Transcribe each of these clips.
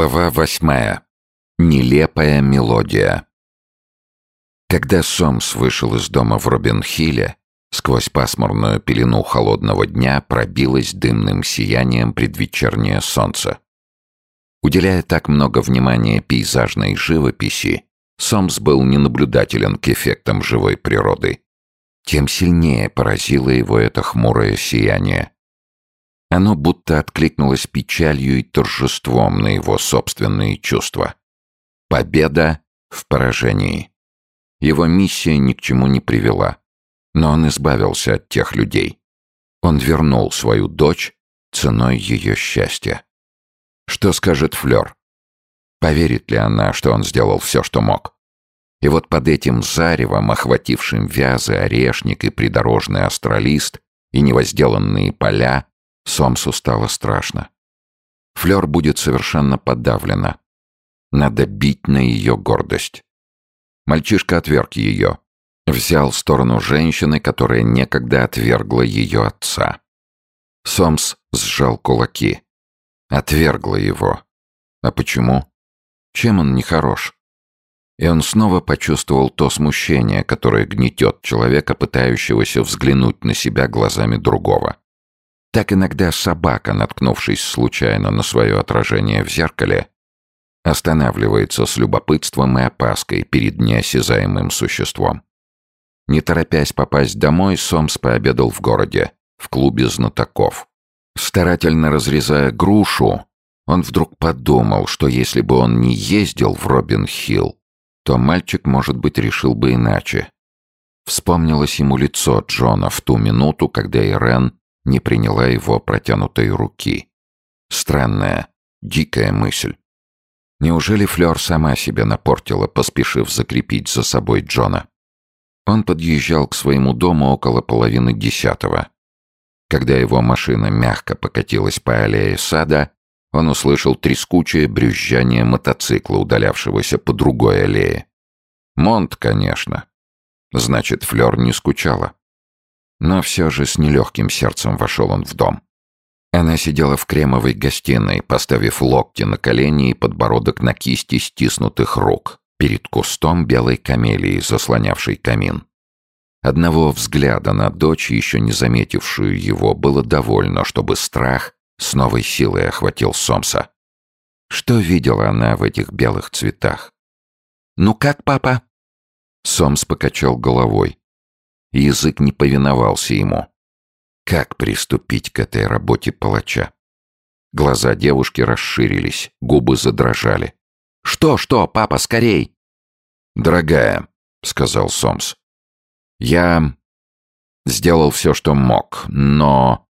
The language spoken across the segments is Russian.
Глава восьмая. Нелепая мелодия. Когда Сомс вышел из дома в Робин-Хилле, сквозь пасмурную пелену холодного дня пробилось дымным сиянием предвечернее солнце. Уделяя так много внимания пейзажной живописи, Сомс был ненаблюдателен к эффектам живой природы. Тем сильнее поразило его это хмурое сияние. Оно будто откликнулось печалью и торжеством на его собственные чувства. Победа в поражении. Его миссия ни к чему не привела. Но он избавился от тех людей. Он вернул свою дочь ценой ее счастья. Что скажет Флёр? Поверит ли она, что он сделал все, что мог? И вот под этим заревом, охватившим вязы, орешник и придорожный астролист, и невозделанные поля, Сомсу стало страшно. Флёр будет совершенно подавлена. Надо бить на ее гордость. Мальчишка отверг ее. Взял сторону женщины, которая некогда отвергла ее отца. Сомс сжал кулаки. Отвергла его. А почему? Чем он нехорош? И он снова почувствовал то смущение, которое гнетет человека, пытающегося взглянуть на себя глазами другого. Так иногда собака, наткнувшись случайно на свое отражение в зеркале, останавливается с любопытством и опаской перед неосязаемым существом. Не торопясь попасть домой, Сомс пообедал в городе, в клубе знатоков. Старательно разрезая грушу, он вдруг подумал, что если бы он не ездил в Робин-Хилл, то мальчик, может быть, решил бы иначе. Вспомнилось ему лицо Джона в ту минуту, когда Ирен не приняла его протянутой руки. Странная, дикая мысль. Неужели Флёр сама себя напортила, поспешив закрепить за собой Джона? Он подъезжал к своему дому около половины десятого. Когда его машина мягко покатилась по аллее сада, он услышал трескучее брюзжание мотоцикла, удалявшегося по другой аллее. Монт, конечно. Значит, Флёр не скучала. Но все же с нелегким сердцем вошел он в дом. Она сидела в кремовой гостиной, поставив локти на колени и подбородок на кисти стиснутых рук, перед кустом белой камелии, заслонявшей камин. Одного взгляда на дочь, еще не заметившую его, было довольно, чтобы страх с новой силой охватил Сомса. Что видела она в этих белых цветах? «Ну как, папа?» Сомс покачал головой. Язык не повиновался ему. Как приступить к этой работе палача? Глаза девушки расширились, губы задрожали. «Что, что, папа, скорей!» «Дорогая», — сказал Сомс, — «я сделал все, что мог, но...»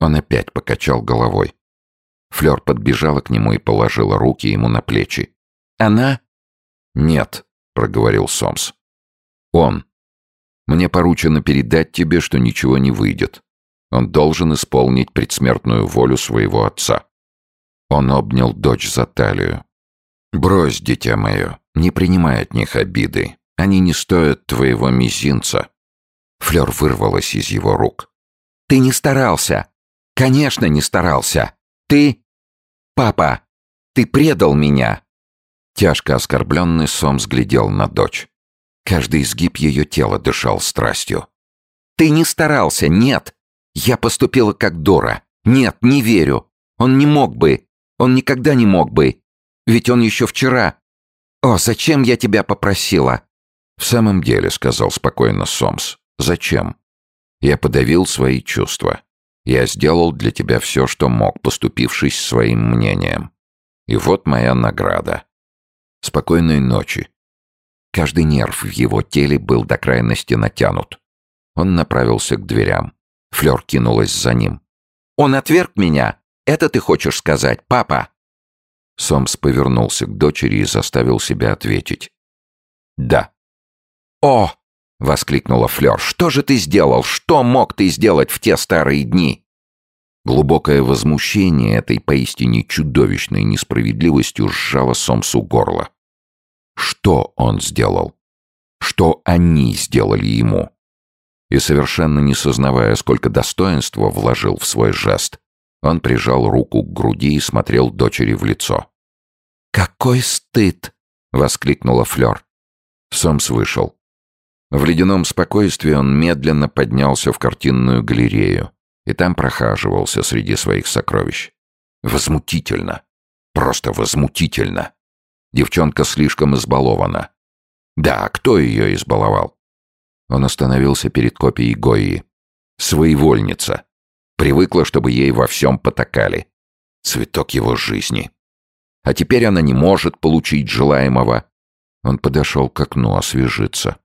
Он опять покачал головой. Флёр подбежала к нему и положила руки ему на плечи. «Она?» «Нет», — проговорил Сомс. «Он». Мне поручено передать тебе, что ничего не выйдет. Он должен исполнить предсмертную волю своего отца». Он обнял дочь за талию. «Брось, дитя мое, не принимай от них обиды. Они не стоят твоего мизинца». Флёр вырвалась из его рук. «Ты не старался! Конечно, не старался! Ты... Папа, ты предал меня!» Тяжко оскорбленный Сом взглядел на дочь. Каждый изгиб ее тела дышал страстью. «Ты не старался, нет! Я поступила как дура. Нет, не верю. Он не мог бы. Он никогда не мог бы. Ведь он еще вчера... О, зачем я тебя попросила?» «В самом деле», — сказал спокойно Сомс, — «зачем? Я подавил свои чувства. Я сделал для тебя все, что мог, поступившись своим мнением. И вот моя награда. Спокойной ночи. Каждый нерв в его теле был до крайности натянут. Он направился к дверям. Флёр кинулась за ним. «Он отверг меня! Это ты хочешь сказать, папа?» Сомс повернулся к дочери и заставил себя ответить. «Да». «О!» — воскликнула Флёр. «Что же ты сделал? Что мог ты сделать в те старые дни?» Глубокое возмущение этой поистине чудовищной несправедливостью сжало Сомсу горло. Что он сделал? Что они сделали ему? И совершенно не сознавая, сколько достоинства вложил в свой жест, он прижал руку к груди и смотрел дочери в лицо. «Какой стыд!» — воскликнула Флёр. Сомс вышел. В ледяном спокойствии он медленно поднялся в картинную галерею и там прохаживался среди своих сокровищ. Возмутительно. Просто возмутительно. Девчонка слишком избалована. Да, кто ее избаловал? Он остановился перед копией Гои. Своевольница. Привыкла, чтобы ей во всем потакали. Цветок его жизни. А теперь она не может получить желаемого. Он подошел к окну освежиться.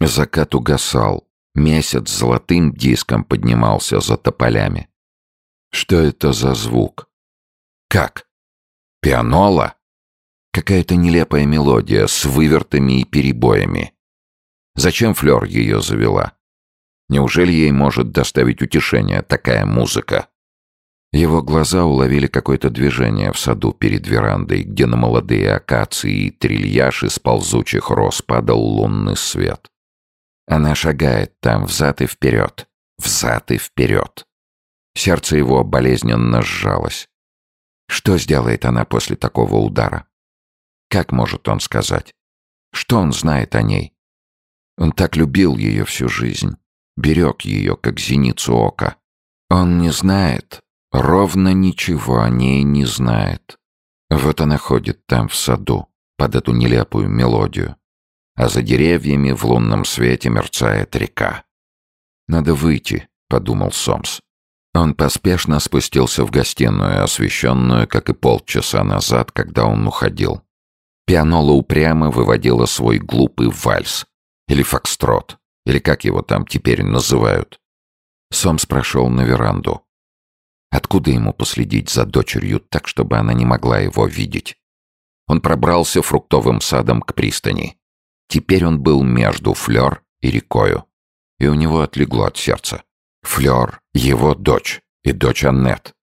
Закат угасал. Месяц золотым диском поднимался за тополями. Что это за звук? Как? Пианола? Какая-то нелепая мелодия с вывертами и перебоями. Зачем Флёр ее завела? Неужели ей может доставить утешение такая музыка? Его глаза уловили какое-то движение в саду перед верандой, где на молодые акации и трильяж из ползучих роз падал лунный свет. Она шагает там взад и вперед, взад и вперед. Сердце его болезненно сжалось. Что сделает она после такого удара? Как может он сказать? Что он знает о ней? Он так любил ее всю жизнь, берег ее, как зеницу ока. Он не знает, ровно ничего о ней не знает. Вот она ходит там в саду, под эту нелепую мелодию. А за деревьями в лунном свете мерцает река. «Надо выйти», — подумал Сомс. Он поспешно спустился в гостиную, освещенную, как и полчаса назад, когда он уходил. Пианола упрямо выводила свой глупый вальс. Или фокстрот. Или как его там теперь называют. Сомс прошел на веранду. Откуда ему последить за дочерью так, чтобы она не могла его видеть? Он пробрался фруктовым садом к пристани. Теперь он был между Флёр и рекою. И у него отлегло от сердца. Флёр — его дочь и дочь Аннет.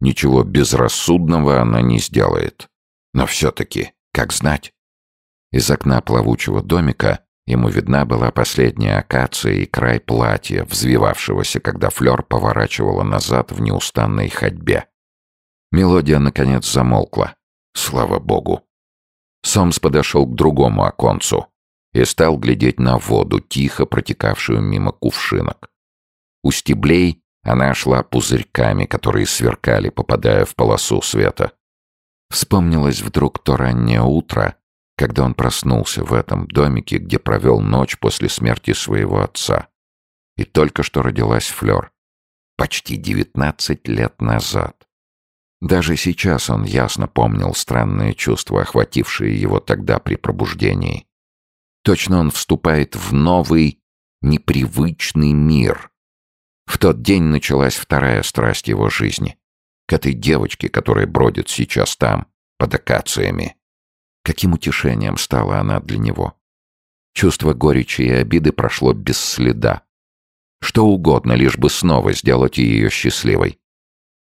Ничего безрассудного она не сделает. Но все-таки как знать? Из окна плавучего домика ему видна была последняя акация и край платья, взвивавшегося, когда Флёр поворачивала назад в неустанной ходьбе. Мелодия, наконец, замолкла. Слава богу. Сомс подошел к другому оконцу и стал глядеть на воду, тихо протекавшую мимо кувшинок. У стеблей она шла пузырьками, которые сверкали, попадая в полосу света. Вспомнилось вдруг то раннее утро, когда он проснулся в этом домике, где провел ночь после смерти своего отца. И только что родилась Флёр. Почти девятнадцать лет назад. Даже сейчас он ясно помнил странные чувства, охватившие его тогда при пробуждении. Точно он вступает в новый, непривычный мир. В тот день началась вторая страсть его жизни к этой девочке, которая бродит сейчас там, под акациями. Каким утешением стала она для него. Чувство горечи и обиды прошло без следа. Что угодно, лишь бы снова сделать ее счастливой.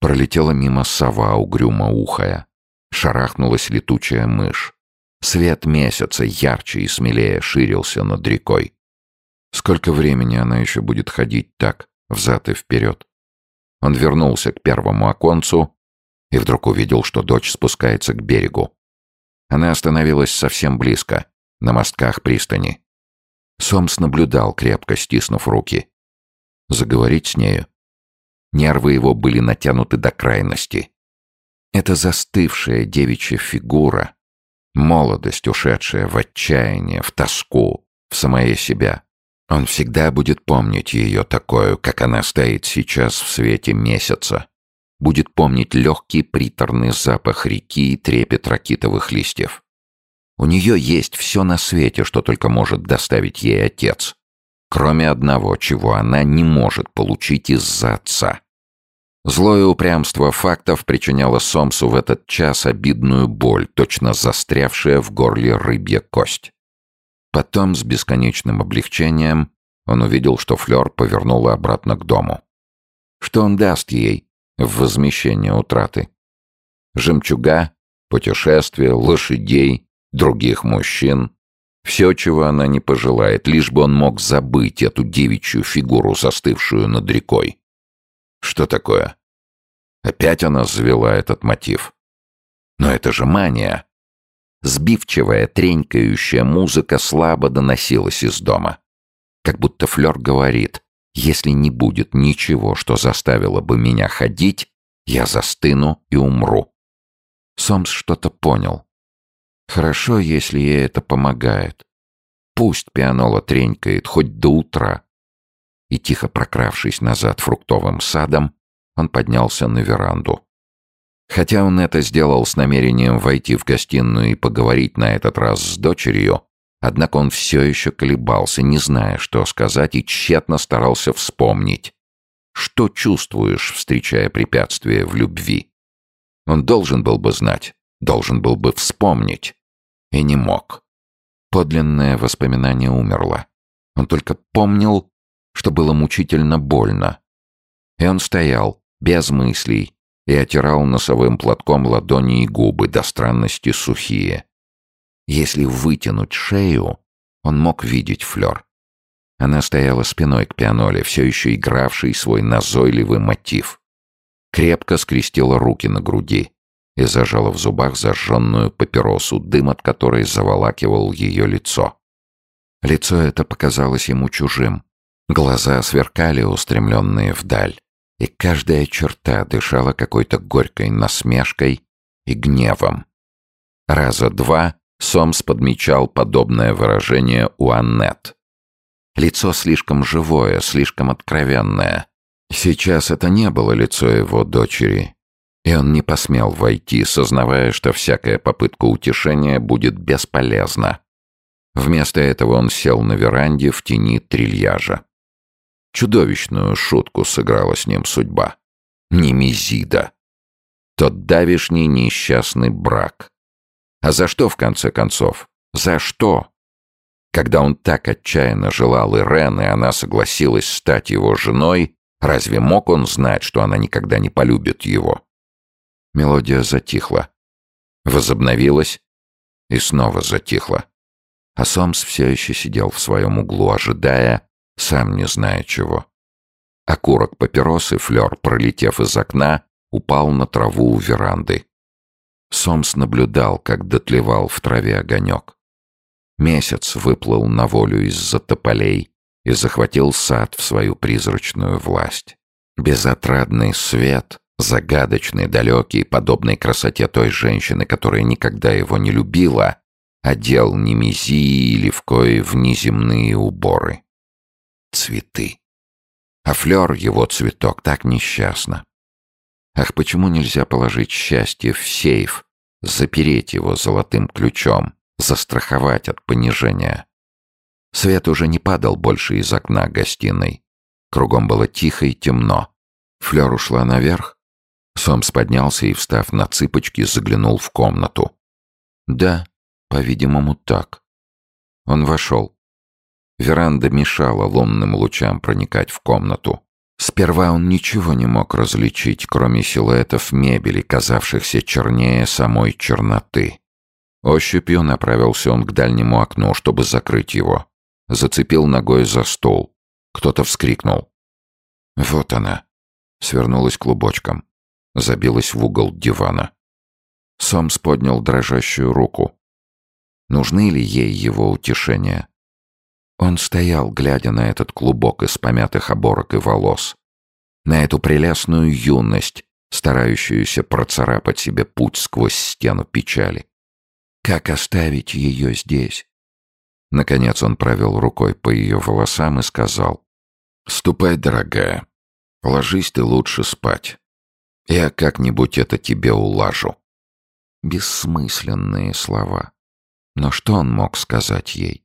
Пролетела мимо сова, угрюмо ухая. Шарахнулась летучая мышь. Свет месяца ярче и смелее ширился над рекой. Сколько времени она еще будет ходить так, взад и вперед? Он вернулся к первому оконцу и вдруг увидел, что дочь спускается к берегу. Она остановилась совсем близко, на мостках пристани. Сомс наблюдал, крепко стиснув руки. Заговорить с нею? Нервы его были натянуты до крайности. Это застывшая девичья фигура, молодость, ушедшая в отчаяние, в тоску, в самое себя. Он всегда будет помнить ее такую, как она стоит сейчас в свете месяца. Будет помнить легкий приторный запах реки и трепет ракитовых листьев. У нее есть все на свете, что только может доставить ей отец. Кроме одного, чего она не может получить из-за отца. Злое упрямство фактов причиняло Сомсу в этот час обидную боль, точно застрявшая в горле рыбья кость. Потом, с бесконечным облегчением, он увидел, что Флёр повернула обратно к дому. Что он даст ей в возмещение утраты? Жемчуга, путешествия, лошадей, других мужчин. Все, чего она не пожелает, лишь бы он мог забыть эту девичью фигуру, застывшую над рекой. Что такое? Опять она завела этот мотив. Но это же мания. Сбивчивая, тренькающая музыка слабо доносилась из дома. Как будто Флёр говорит, если не будет ничего, что заставило бы меня ходить, я застыну и умру. Сомс что-то понял. Хорошо, если ей это помогает. Пусть пианола тренькает хоть до утра. И тихо прокравшись назад фруктовым садом, он поднялся на веранду. Хотя он это сделал с намерением войти в гостиную и поговорить на этот раз с дочерью, однако он все еще колебался, не зная, что сказать, и тщетно старался вспомнить. Что чувствуешь, встречая препятствие в любви? Он должен был бы знать, должен был бы вспомнить. И не мог. Подлинное воспоминание умерло. Он только помнил, что было мучительно больно. И он стоял, без мыслей, и отирал носовым платком ладони и губы, до странности сухие. Если вытянуть шею, он мог видеть Флёр. Она стояла спиной к пианоле, все еще игравшей свой назойливый мотив. Крепко скрестила руки на груди и зажала в зубах зажженную папиросу, дым от которой заволакивал ее лицо. Лицо это показалось ему чужим. Глаза сверкали, устремленные вдаль и каждая черта дышала какой-то горькой насмешкой и гневом. Раза два Сомс подмечал подобное выражение у Аннет. Лицо слишком живое, слишком откровенное. Сейчас это не было лицо его дочери, и он не посмел войти, сознавая, что всякая попытка утешения будет бесполезна. Вместо этого он сел на веранде в тени трильяжа. Чудовищную шутку сыграла с ним судьба. Немезида. Тот давишний несчастный брак. А за что, в конце концов? За что? Когда он так отчаянно желал Ирен, и она согласилась стать его женой, разве мог он знать, что она никогда не полюбит его? Мелодия затихла. Возобновилась и снова затихла. А Сомс все еще сидел в своем углу, ожидая, сам не зная чего. Окурок папиросы, флер, пролетев из окна, упал на траву у веранды. Сомс наблюдал, как дотлевал в траве огонек. Месяц выплыл на волю из-за тополей и захватил сад в свою призрачную власть. Безотрадный свет, загадочный, далекий, подобный красоте той женщины, которая никогда его не любила, одел Немезии и Левкой в неземные уборы цветы. А флёр, его цветок, так несчастно. Ах, почему нельзя положить счастье в сейф, запереть его золотым ключом, застраховать от понижения? Свет уже не падал больше из окна гостиной. Кругом было тихо и темно. Флёр ушла наверх. Сомс поднялся и, встав на цыпочки, заглянул в комнату. Да, по-видимому, так. Он вошел. Веранда мешала лунным лучам проникать в комнату. Сперва он ничего не мог различить, кроме силуэтов мебели, казавшихся чернее самой черноты. Ощупью направился он к дальнему окну, чтобы закрыть его. Зацепил ногой за стол. Кто-то вскрикнул. Вот она. Свернулась клубочком. Забилась в угол дивана. Сомс поднял дрожащую руку. Нужны ли ей его утешения? Он стоял, глядя на этот клубок из помятых оборок и волос, на эту прелестную юность, старающуюся процарапать себе путь сквозь стену печали. Как оставить ее здесь? Наконец он провел рукой по ее волосам и сказал, «Ступай, дорогая, ложись ты лучше спать. Я как-нибудь это тебе улажу». Бессмысленные слова. Но что он мог сказать ей?